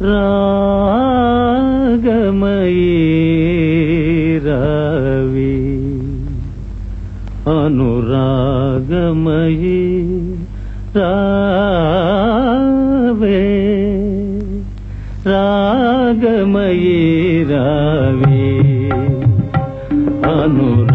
రాగమయీ అనురాగమయీ రావే. రాగమయీ రావే. అనురా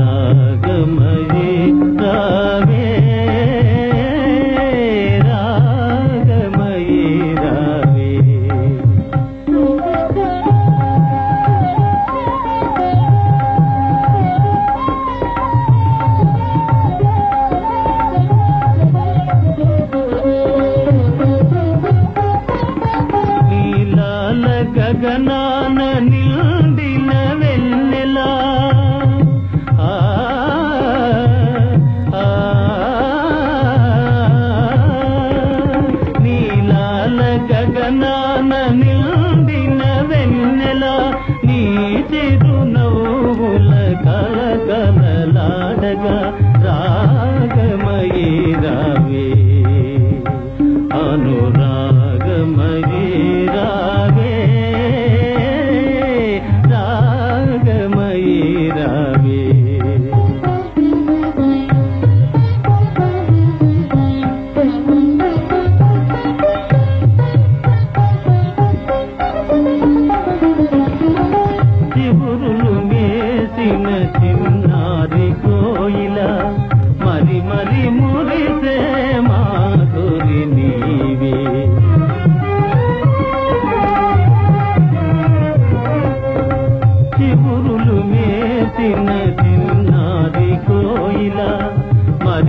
కలకలలాడగా రాగమయీ రావే అనురాగమయీ రావే. రాగమయీ రావే శివురులు మేసిన శివుని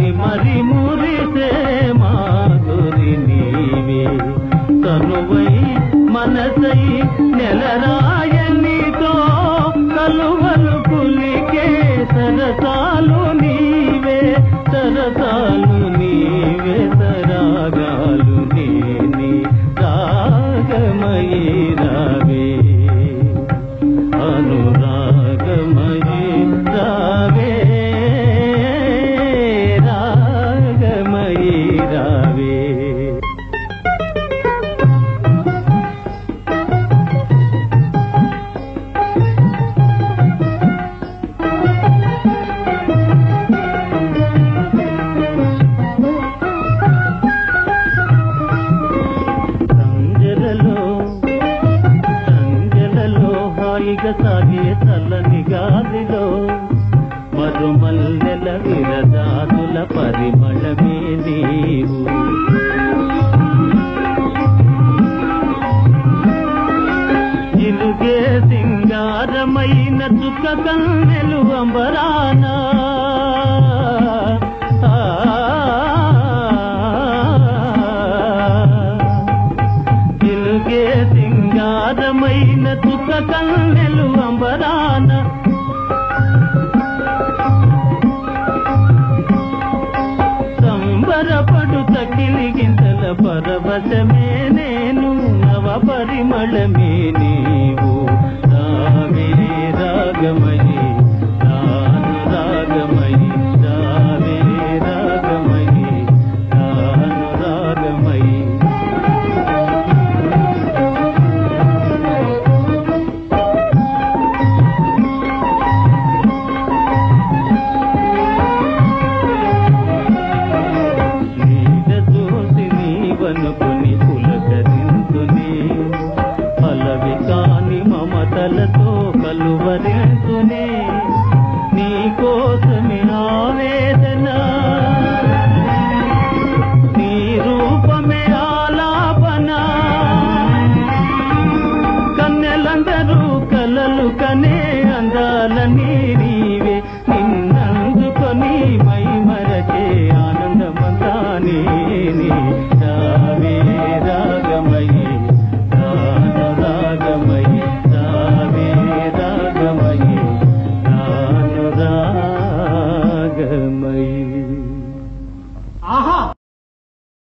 మరి మరి మురిసే మాధురి నీవే. తనువై మనసై నెలరాయనితో కలువలు పులికే సరసాలు నీవే. సరసాలు నీ సాగే చల్లని గాలిలో మరుమల్లెల విరదాదుల పరిమళమే నీవు. ఇలుగే సింగారమైన చుక్క కన్నెలు అంబరానా సింగారమైన చుక్క కన్నెలు అంబరాన. సంబరపడు తకిలి గింతల పరవశమే నేను నవ పరిమళమే నీ अपनी